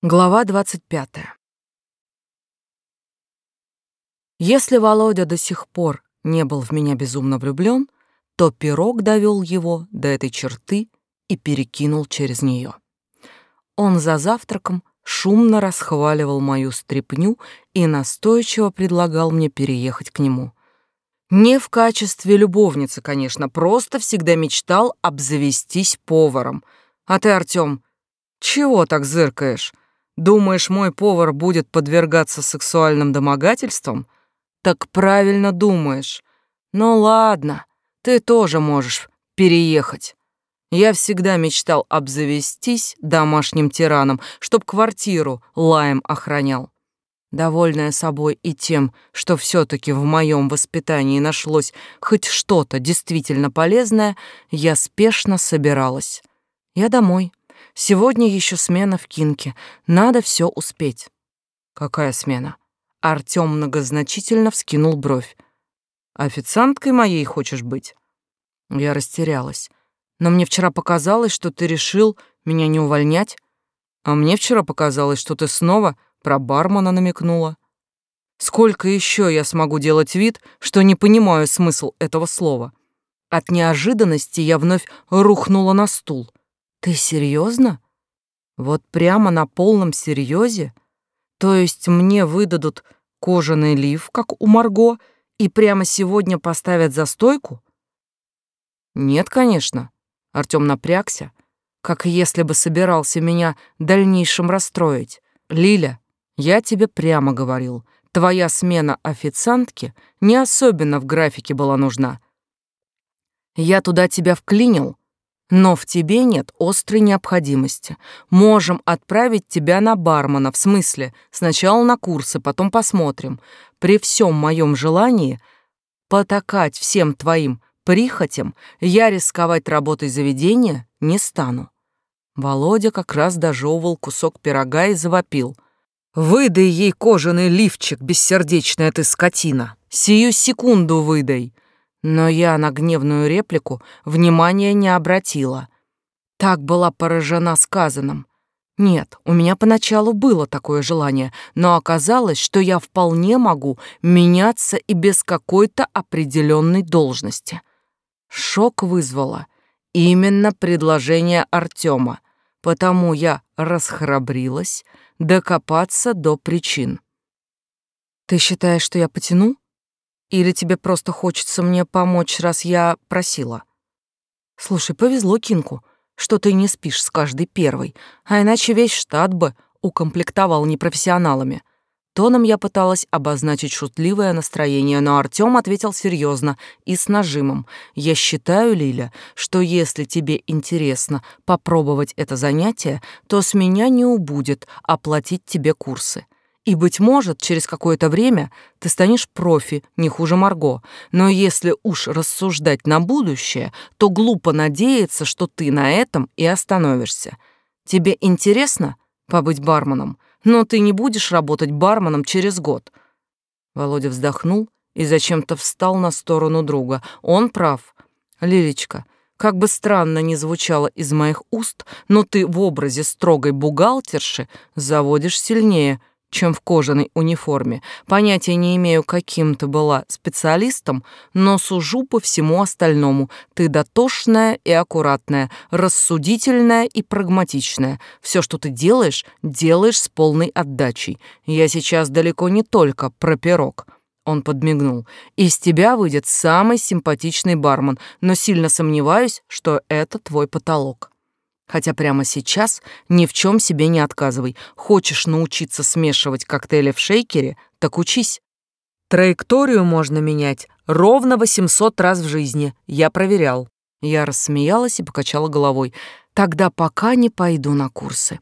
Глава 25. Если Володя до сих пор не был в меня безумно влюблен, то пирог довел его до этой черты и перекинул через нее. Он за завтраком шумно расхваливал мою стряпню и настойчиво предлагал мне переехать к нему. Не в качестве любовницы, конечно, просто всегда мечтал обзавестись поваром. А ты, Артём, чего так зыркаешь? Думаешь, мой повар будет подвергаться сексуальным домогательствам? Так правильно думаешь. Ну ладно, ты тоже можешь переехать. Я всегда мечтал обзавестись домашним тираном, чтоб квартиру лаем охранял. Довольная собой и тем, что все таки в моем воспитании нашлось хоть что-то действительно полезное, я спешно собиралась. Я домой. Сегодня еще смена в Кинке. Надо все успеть. Какая смена? Артём многозначительно вскинул бровь. Официанткой моей хочешь быть? Я растерялась. Но мне вчера показалось, что ты решил меня не увольнять, а мне вчера показалось, что ты снова про бармена намекнула. Сколько еще я смогу делать вид, что не понимаю смысл этого слова? От неожиданности я вновь рухнула на стул. Ты серьезно? Вот прямо на полном серьезе? То есть мне выдадут кожаный лиф, как у Марго, и прямо сегодня поставят за стойку? Нет, конечно. Артём напрягся, как если бы собирался меня дальнейшим расстроить. Лиля, я тебе прямо говорил, твоя смена официантки не особенно в графике была нужна. Я туда тебя вклинил, но в тебе нет острой необходимости. Можем отправить тебя на бармена, в смысле, сначала на курсы, потом посмотрим. При всем моем желании потакать всем твоим прихотям, я рисковать работой заведения не стану. Володя как раз дожевывал кусок пирога и завопил. «Выдай ей кожаный лифчик, бессердечная ты скотина! Сию секунду выдай!» Но я на гневную реплику внимания не обратила. Так была поражена сказанным. Нет, у меня поначалу было такое желание, но оказалось, что я вполне могу меняться и без какой-то определенной должности. Шок вызвало именно предложение Артема, потому я расхрабрилась докопаться до причин. «Ты считаешь, что я потяну?» Или тебе просто хочется мне помочь, раз я просила? Слушай, повезло Кинку, что ты не спишь с каждой первой, а иначе весь штат бы укомплектовал непрофессионалами. Тоном я пыталась обозначить шутливое настроение, но Артём ответил серьезно и с нажимом. «Я считаю, Лиля, что если тебе интересно попробовать это занятие, то с меня не убудет оплатить тебе курсы. И, быть может, через какое-то время ты станешь профи, не хуже Марго. Но если уж рассуждать на будущее, то глупо надеяться, что ты на этом и остановишься. Тебе интересно побыть барменом, но ты не будешь работать барменом через год. Володя вздохнул и зачем-то встал на сторону друга. Он прав. Лилечка, как бы странно ни звучало из моих уст, но ты в образе строгой бухгалтерши заводишь сильнее, чем в кожаной униформе. Понятия не имею, каким ты была специалистом, но сужу по всему остальному. Ты дотошная и аккуратная, рассудительная и прагматичная. Все, что ты делаешь, делаешь с полной отдачей. Я сейчас далеко не только про пирог. Он подмигнул. Из тебя выйдет самый симпатичный бармен, но сильно сомневаюсь, что это твой потолок. Хотя прямо сейчас ни в чем себе не отказывай. Хочешь научиться смешивать коктейли в шейкере, так учись. Траекторию можно менять ровно 800 раз в жизни. Я проверял. Я рассмеялась и покачала головой. Тогда пока не пойду на курсы.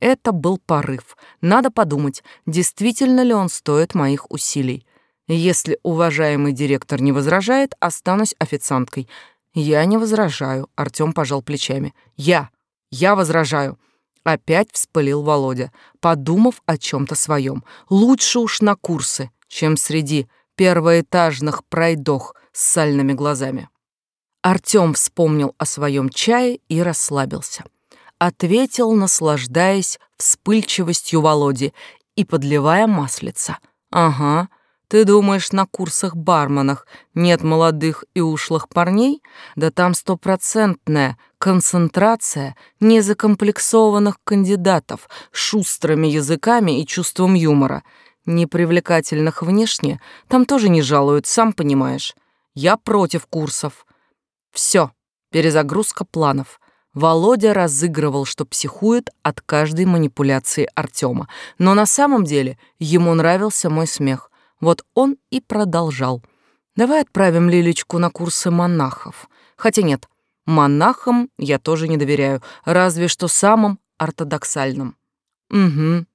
Это был порыв. Надо подумать, действительно ли он стоит моих усилий. Если уважаемый директор не возражает, останусь официанткой. Я не возражаю, Артём пожал плечами. Я я возражаю. Опять вспылил Володя, подумав о чем-то своем. Лучше уж на курсы, чем среди первоэтажных пройдох с сальными глазами. Артём вспомнил о своем чае и расслабился. ответил, наслаждаясь вспыльчивостью Володи и подливая маслица. «Ага, ты думаешь, на курсах-барменах нет молодых и ушлых парней? Да там стопроцентная концентрация незакомплексованных кандидатов шустрыми языками и чувством юмора. Непривлекательных внешне там тоже не жалуют, сам понимаешь. Я против курсов. Все, перезагрузка планов. Володя разыгрывал, что психует от каждой манипуляции Артема, но на самом деле ему нравился мой смех. Вот он и продолжал. «Давай отправим Лилечку на курсы монахов. Хотя нет, монахам я тоже не доверяю, разве что самым ортодоксальным». «Угу.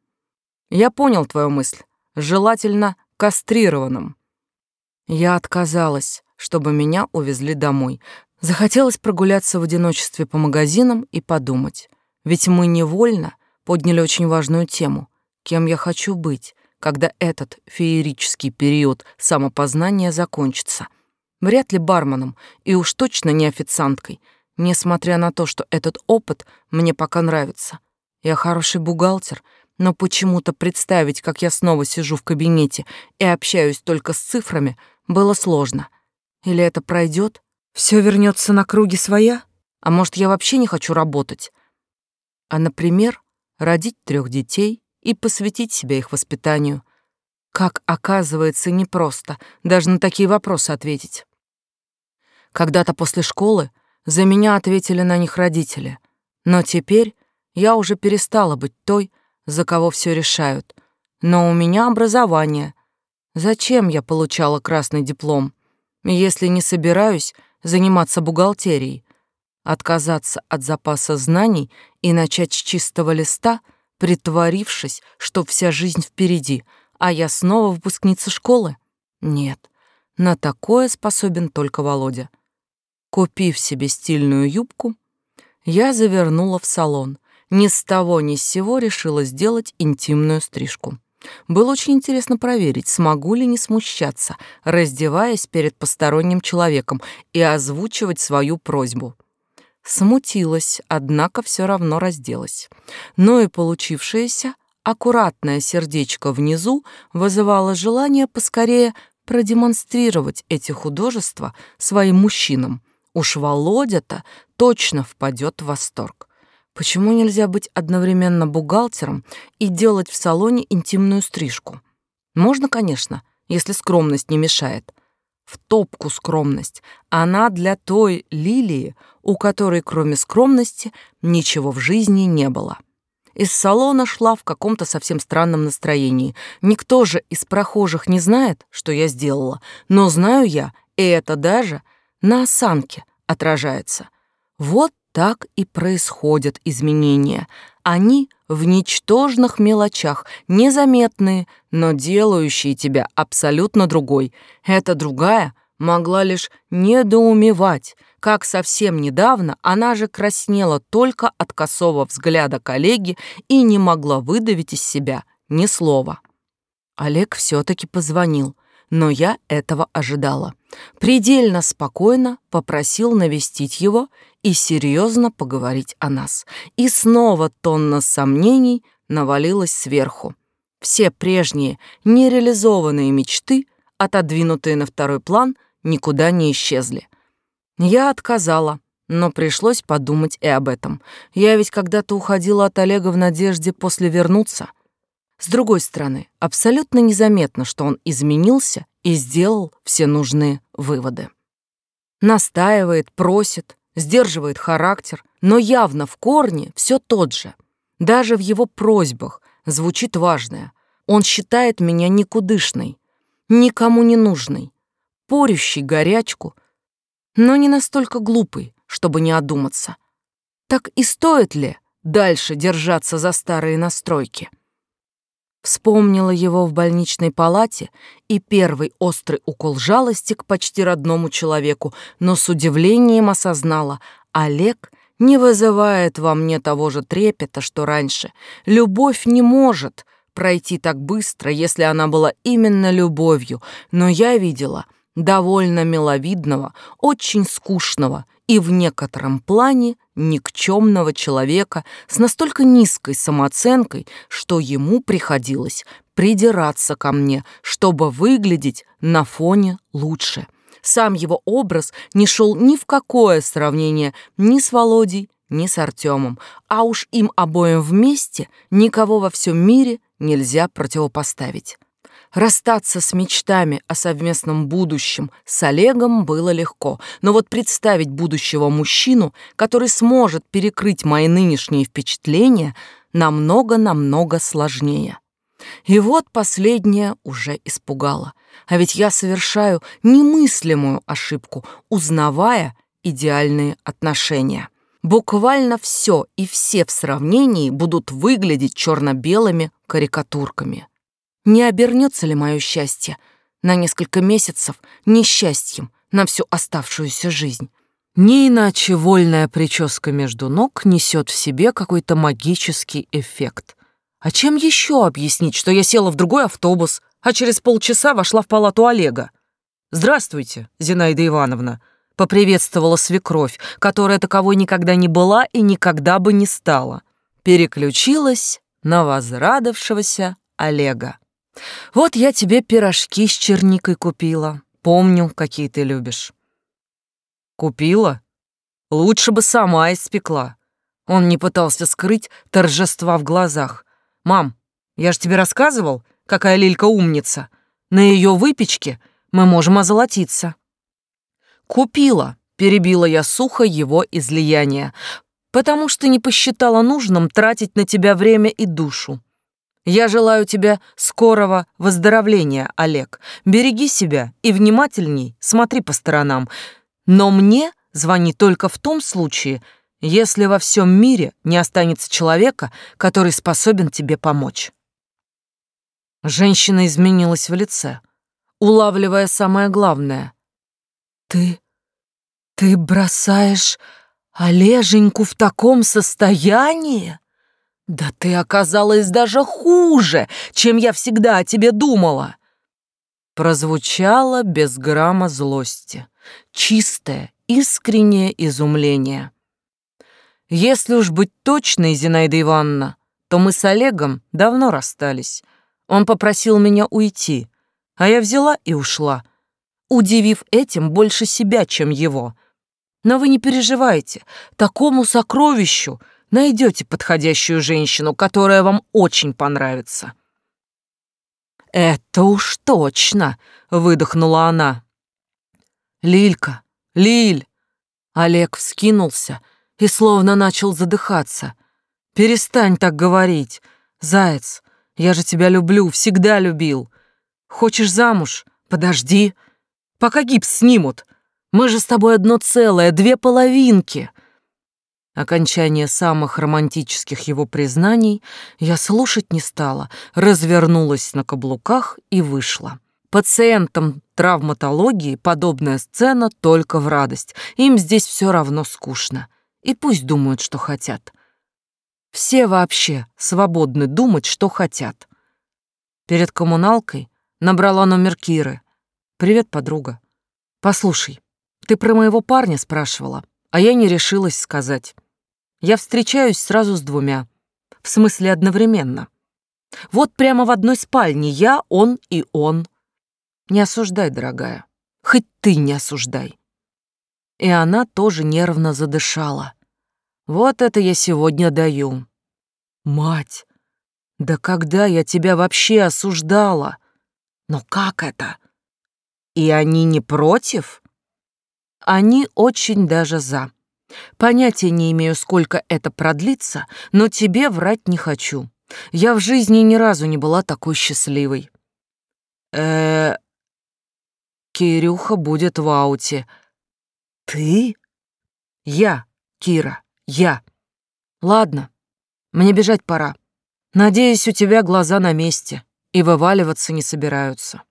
Я понял твою мысль. Желательно кастрированным». Я отказалась, чтобы меня увезли домой. Захотелось прогуляться в одиночестве по магазинам и подумать. Ведь мы невольно подняли очень важную тему. Кем я хочу быть, когда этот феерический период самопознания закончится? Вряд ли барменом, и уж точно не официанткой, несмотря на то, что этот опыт мне пока нравится. Я хороший бухгалтер, но почему-то представить, как я снова сижу в кабинете и общаюсь только с цифрами, было сложно. Или это пройдет, все вернется на круги своя? А может, я вообще не хочу работать? А, например, родить трех детей и посвятить себя их воспитанию. Как оказывается, непросто даже на такие вопросы ответить. Когда-то после школы за меня ответили на них родители, но теперь я уже перестала быть той, за кого все решают. Но у меня образование. Зачем я получала красный диплом? Если не собираюсь заниматься бухгалтерией, отказаться от запаса знаний и начать с чистого листа, притворившись, что вся жизнь впереди, а я снова выпускница школы? Нет, на такое способен только Володя. Купив себе стильную юбку, я завернула в салон. Ни с того ни с сего решила сделать интимную стрижку. Было очень интересно проверить, смогу ли не смущаться, раздеваясь перед посторонним человеком и озвучивать свою просьбу. Смутилась, однако все равно разделась. Но и получившееся аккуратное сердечко внизу вызывало желание поскорее продемонстрировать эти художества своим мужчинам. Уж Володя-то точно впадет в восторг. Почему нельзя быть одновременно бухгалтером и делать в салоне интимную стрижку? Можно, конечно, если скромность не мешает. В топку скромность. Она для той Лилии, у которой кроме скромности ничего в жизни не было. Из салона шла в каком-то совсем странном настроении. Никто же из прохожих не знает, что я сделала, но знаю я, и это даже на осанке отражается. Вот так и происходят изменения. Они в ничтожных мелочах, незаметные, но делающие тебя абсолютно другой. Эта другая могла лишь недоумевать, как совсем недавно она же краснела только от косого взгляда коллеги и не могла выдавить из себя ни слова. Олег все-таки позвонил, но я этого ожидала. Предельно спокойно попросил навестить его и серьезно поговорить о нас. И снова тонна сомнений навалилась сверху. Все прежние нереализованные мечты, отодвинутые на второй план, никуда не исчезли. Я отказала, но пришлось подумать и об этом. Я ведь когда-то уходила от Олега в надежде после вернуться. С другой стороны, абсолютно незаметно, что он изменился и сделал все нужные выводы. Настаивает, просит, сдерживает характер, но явно в корне все тот же. Даже в его просьбах звучит важное. Он считает меня никудышной, никому не нужной, порющей горячку, но не настолько глупой, чтобы не одуматься. Так и стоит ли дальше держаться за старые настройки? Вспомнила его в больничной палате и первый острый укол жалости к почти родному человеку, но с удивлением осознала, Олег не вызывает во мне того же трепета, что раньше. Любовь не может пройти так быстро, если она была именно любовью, но я видела довольно миловидного, очень скучного и в некотором плане никчемного человека с настолько низкой самооценкой, что ему приходилось придираться ко мне, чтобы выглядеть на фоне лучше. Сам его образ не шел ни в какое сравнение ни с Володей, ни с Артемом, а уж им обоим вместе никого во всем мире нельзя противопоставить. Расстаться с мечтами о совместном будущем с Олегом было легко, но вот представить будущего мужчину, который сможет перекрыть мои нынешние впечатления, намного-намного сложнее. И вот последнее уже испугало. А ведь я совершаю немыслимую ошибку, узнавая идеальные отношения. Буквально все и все в сравнении будут выглядеть черно-белыми карикатурками. Не обернется ли мое счастье на несколько месяцев несчастьем на всю оставшуюся жизнь? Не иначе вольная прическа между ног несет в себе какой-то магический эффект. А чем еще объяснить, что я села в другой автобус, а через полчаса вошла в палату Олега? «Здравствуйте, Зинаида Ивановна», — поприветствовала свекровь, которая таковой никогда не была и никогда бы не стала. Переключилась на возрадовавшегося Олега. Вот я тебе пирожки с черникой купила. Помню, какие ты любишь. Купила? Лучше бы сама испекла. Он не пытался скрыть торжества в глазах. Мам, я же тебе рассказывал, какая Лилька умница. На ее выпечке мы можем озолотиться. Купила, перебила я сухо его излияние, потому что не посчитала нужным тратить на тебя время и душу. Я желаю тебе скорого выздоровления, Олег. Береги себя и внимательней смотри по сторонам. Но мне звони только в том случае, если во всем мире не останется человека, который способен тебе помочь. Женщина изменилась в лице, улавливая самое главное. Ты... ты бросаешь Олеженьку в таком состоянии? «Да ты оказалась даже хуже, чем я всегда о тебе думала!» Прозвучало без грамма злости, чистое, искреннее изумление. Если уж быть точной, Зинаида Ивановна, то мы с Олегом давно расстались. Он попросил меня уйти, а я взяла и ушла, удивив этим больше себя, чем его. Но вы не переживайте, такому сокровищу найдете подходящую женщину, которая вам очень понравится». «Это уж точно!» — выдохнула она. «Лилька! Лиль!» Олег вскинулся и словно начал задыхаться. «Перестань так говорить. Заяц, я же тебя люблю, всегда любил. Хочешь замуж? Подожди. Пока гипс снимут. Мы же с тобой одно целое, две половинки. Окончание самых романтических его признаний я слушать не стала, развернулась на каблуках и вышла. Пациентам травматологии подобная сцена только в радость. Им здесь все равно скучно. И пусть думают, что хотят. Все вообще свободны думать, что хотят. Перед коммуналкой набрала номер Киры. «Привет, подруга. Послушай, ты про моего парня спрашивала, а я не решилась сказать. Я встречаюсь сразу с двумя. В смысле одновременно. Вот прямо в одной спальне я, он и он. Не осуждай, дорогая. Хоть ты не осуждай. И она тоже нервно задышала. Вот это я сегодня даю. Мать, да когда я тебя вообще осуждала? Но как это? И они не против? Они очень даже за. Понятия не имею, сколько это продлится, но тебе врать не хочу. Я в жизни ни разу не была такой счастливой. Э, -э Кирюха будет в ауте. Ты? Я, Кира, я. Ладно, мне бежать пора. Надеюсь, у тебя глаза на месте и вываливаться не собираются.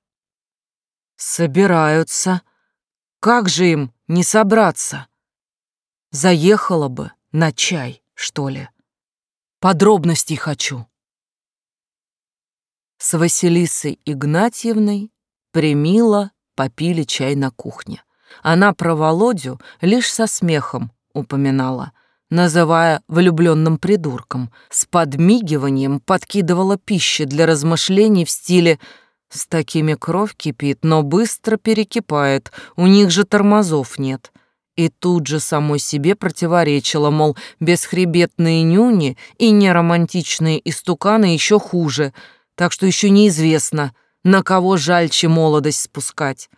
Собираются. Как же им не собраться? Заехала бы на чай, что ли. Подробностей хочу. С Василисой Игнатьевной примила попили чай на кухне. Она про Володю лишь со смехом упоминала, называя влюбленным придурком, с подмигиванием подкидывала пищи для размышлений в стиле «С такими кровь кипит, но быстро перекипает, у них же тормозов нет». И тут же самой себе противоречила, мол, бесхребетные нюни и неромантичные истуканы еще хуже, так что еще неизвестно, на кого жальче молодость спускать.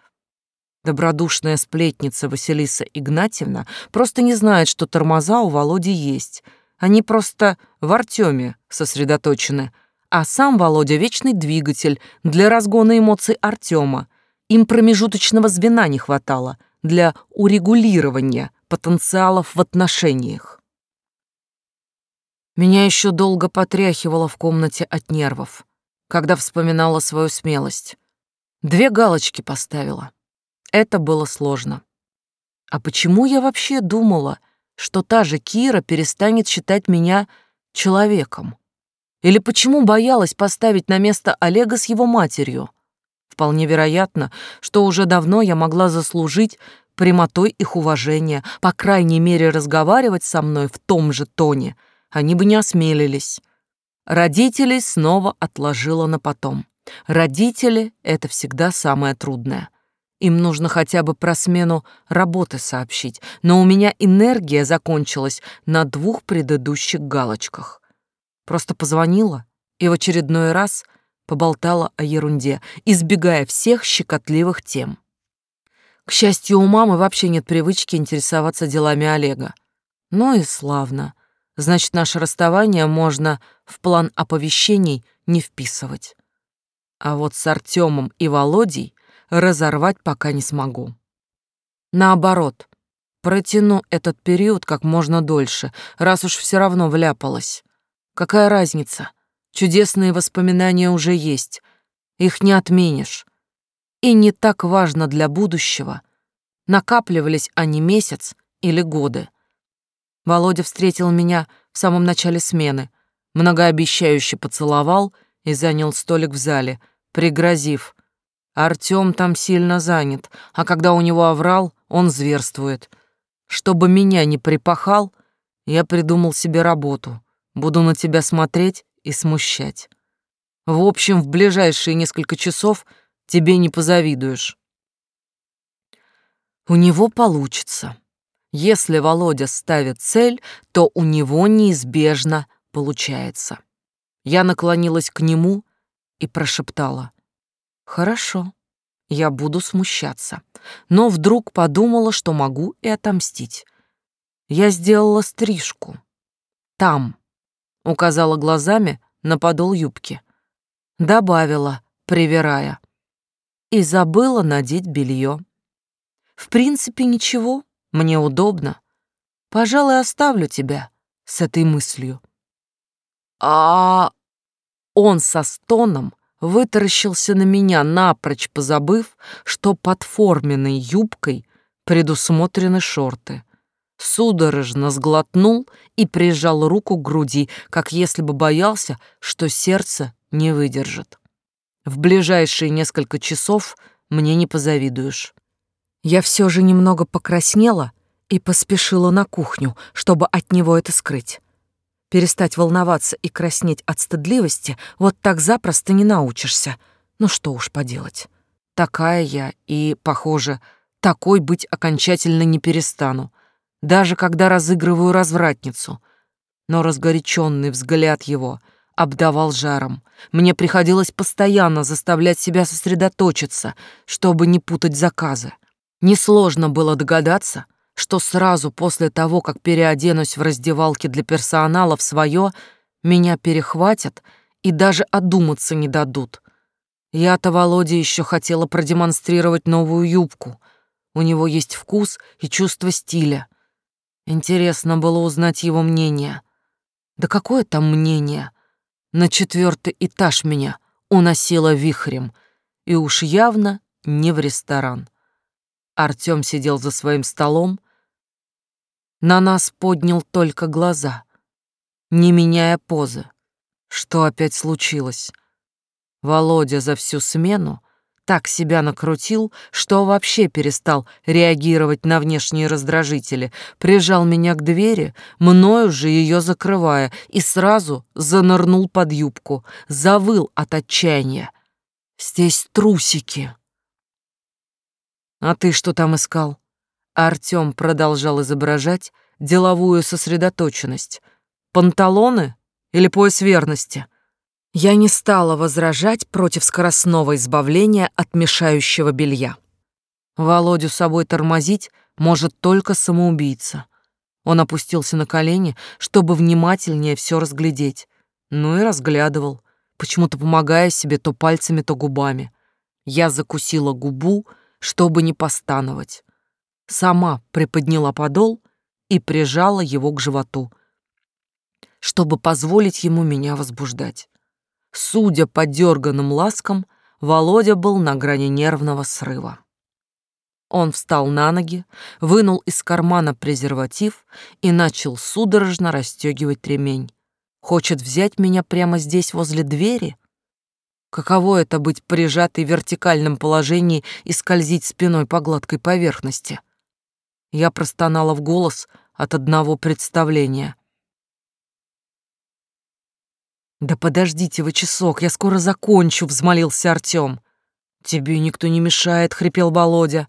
Добродушная сплетница Василиса Игнатьевна просто не знает, что тормоза у Володи есть. Они просто в Артеме сосредоточены. А сам Володя — вечный двигатель для разгона эмоций Артема. Им промежуточного звена не хватало для урегулирования потенциалов в отношениях. Меня еще долго потряхивало в комнате от нервов, когда вспоминала свою смелость. Две галочки поставила — это было сложно. А почему я вообще думала, что та же Кира перестанет считать меня человеком? Или почему боялась поставить на место Олега с его матерью? Вполне вероятно, что уже давно я могла заслужить прямотой их уважения, по крайней мере, разговаривать со мной в том же тоне. Они бы не осмелились. Родителей снова отложила на потом. Родители — это всегда самое трудное — им нужно хотя бы про смену работы сообщить, но у меня энергия закончилась на двух предыдущих галочках. Просто позвонила и в очередной раз поболтала о ерунде, избегая всех щекотливых тем. К счастью, у мамы вообще нет привычки интересоваться делами Олега. Ну и славно. Значит, наше расставание можно в план оповещений не вписывать. А вот с Артемом и Володей разорвать пока не смогу. Наоборот, протяну этот период как можно дольше, раз уж все равно вляпалась. Какая разница? Чудесные воспоминания уже есть, их не отменишь. И не так важно для будущего, накапливались они месяц или годы. Володя встретил меня в самом начале смены, многообещающе поцеловал и занял столик в зале, пригрозив, Артём там сильно занят, а когда у него оврал, он зверствует. Чтобы меня не припахал, я придумал себе работу. Буду на тебя смотреть и смущать. В общем, в ближайшие несколько часов тебе не позавидуешь. У него получится. Если Володя ставит цель, то у него неизбежно получается. Я наклонилась к нему и прошептала — Хорошо, я буду смущаться. Но вдруг подумала, что могу и отомстить. Я сделала стрижку. Там. Указала глазами на подол юбки. Добавила, привирая. И забыла надеть белье. В принципе, ничего, мне удобно. Пожалуй, оставлю тебя с этой мыслью. А он со стоном вытаращился на меня, напрочь позабыв, что под форменной юбкой предусмотрены шорты. Судорожно сглотнул и прижал руку к груди, как если бы боялся, что сердце не выдержит. В ближайшие несколько часов мне не позавидуешь. Я все же немного покраснела и поспешила на кухню, чтобы от него это скрыть. Перестать волноваться и краснеть от стыдливости вот так запросто не научишься. Ну что уж поделать. Такая я и, похоже, такой быть окончательно не перестану, даже когда разыгрываю развратницу. Но разгоряченный взгляд его обдавал жаром. Мне приходилось постоянно заставлять себя сосредоточиться, чтобы не путать заказы. Несложно было догадаться, что сразу после того, как переоденусь в раздевалке для персонала в свое, меня перехватят и даже одуматься не дадут. Я-то Володе еще хотела продемонстрировать новую юбку. У него есть вкус и чувство стиля. Интересно было узнать его мнение. Да какое там мнение? На четвертый этаж меня уносило вихрем, и уж явно не в ресторан. Артём сидел за своим столом, на нас поднял только глаза, не меняя позы. Что опять случилось? Володя за всю смену так себя накрутил, что вообще перестал реагировать на внешние раздражители, прижал меня к двери, мною же ее закрывая, и сразу занырнул под юбку, завыл от отчаяния. «Здесь трусики!» «А ты что там искал?» Артём продолжал изображать деловую сосредоточенность. «Панталоны или пояс верности?» Я не стала возражать против скоростного избавления от мешающего белья. Володю собой тормозить может только самоубийца. Он опустился на колени, чтобы внимательнее все разглядеть. Ну и разглядывал, почему-то помогая себе то пальцами, то губами. Я закусила губу, чтобы не постановать. Сама приподняла подол и прижала его к животу, чтобы позволить ему меня возбуждать. Судя по дерганным ласкам, Володя был на грани нервного срыва. Он встал на ноги, вынул из кармана презерватив и начал судорожно расстегивать ремень. Хочет взять меня прямо здесь, возле двери? Каково это быть прижатой в вертикальном положении и скользить спиной по гладкой поверхности? Я простонала в голос от одного представления. «Да подождите вы часок, я скоро закончу», — взмолился Артём. «Тебе никто не мешает», — хрипел Володя.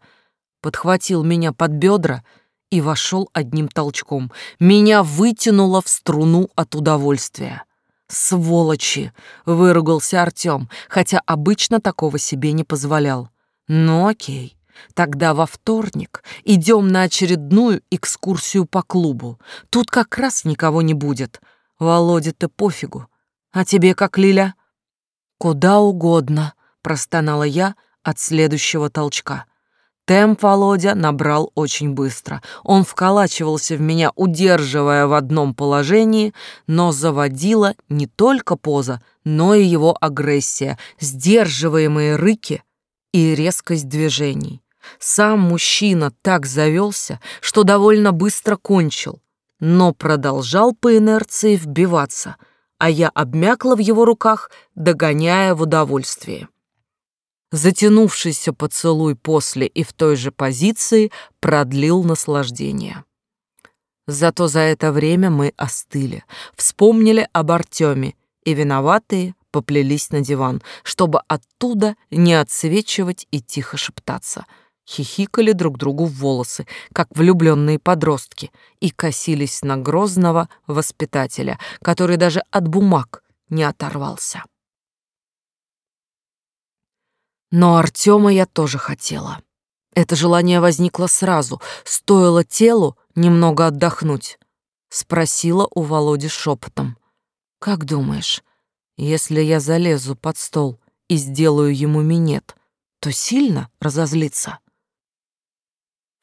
Подхватил меня под бедра и вошел одним толчком. Меня вытянуло в струну от удовольствия. «Сволочи!» — выругался Артём, хотя обычно такого себе не позволял. «Ну окей, тогда во вторник идем на очередную экскурсию по клубу. Тут как раз никого не будет. Володе-то пофигу, а тебе как, Лиля? Куда угодно, простонала я от следующего толчка. Темп Володя набрал очень быстро. Он вколачивался в меня, удерживая в одном положении, но заводила не только поза, но и его агрессия, сдерживаемые рыки и резкость движений. Сам мужчина так завелся, что довольно быстро кончил, но продолжал по инерции вбиваться — а я обмякла в его руках, догоняя в удовольствии. Затянувшийся поцелуй после и в той же позиции продлил наслаждение. Зато за это время мы остыли, вспомнили об Артеме и виноватые поплелись на диван, чтобы оттуда не отсвечивать и тихо шептаться — хихикали друг другу в волосы, как влюбленные подростки, и косились на грозного воспитателя, который даже от бумаг не оторвался. Но Артема я тоже хотела. Это желание возникло сразу, стоило телу немного отдохнуть. Спросила у Володи шепотом. «Как думаешь, если я залезу под стол и сделаю ему минет, то сильно разозлится?»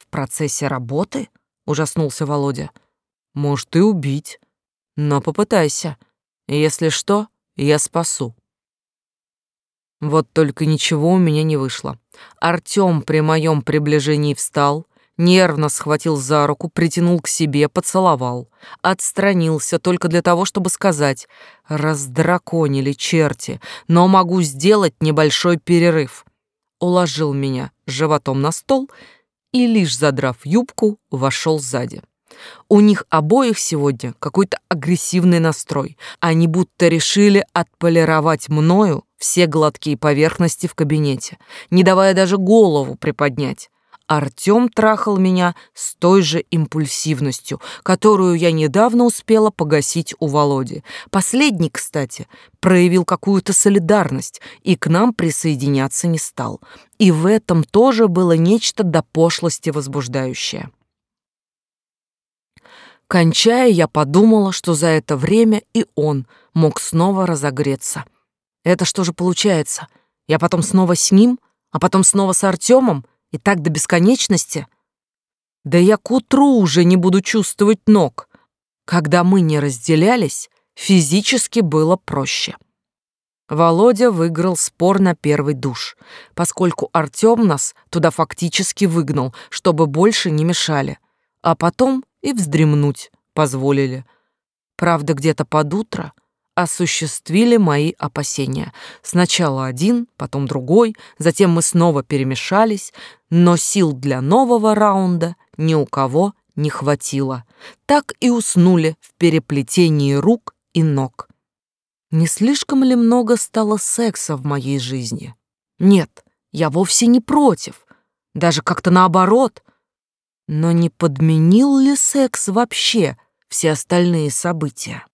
Процессе работы?» — ужаснулся Володя. «Может, и убить. Но попытайся. Если что, я спасу». Вот только ничего у меня не вышло. Артём при моем приближении встал, нервно схватил за руку, притянул к себе, поцеловал. Отстранился только для того, чтобы сказать «Раздраконили черти, но могу сделать небольшой перерыв». Уложил меня животом на стол и, лишь задрав юбку, вошел сзади. У них обоих сегодня какой-то агрессивный настрой. Они будто решили отполировать мною все гладкие поверхности в кабинете, не давая даже голову приподнять. Артём трахал меня с той же импульсивностью, которую я недавно успела погасить у Володи. Последний, кстати, проявил какую-то солидарность и к нам присоединяться не стал. И в этом тоже было нечто до пошлости возбуждающее. Кончая, я подумала, что за это время и он мог снова разогреться. Это что же получается? Я потом снова с ним, а потом снова с Артёмом? И так до бесконечности? Да я к утру уже не буду чувствовать ног. Когда мы не разделялись, физически было проще. Володя выиграл спор на первый душ, поскольку Артём нас туда фактически выгнал, чтобы больше не мешали, а потом и вздремнуть позволили. Правда, где-то под утро осуществили мои опасения. Сначала один, потом другой, затем мы снова перемешались, но сил для нового раунда ни у кого не хватило. Так и уснули в переплетении рук и ног. Не слишком ли много стало секса в моей жизни? Нет, я вовсе не против. Даже как-то наоборот. Но не подменил ли секс вообще все остальные события?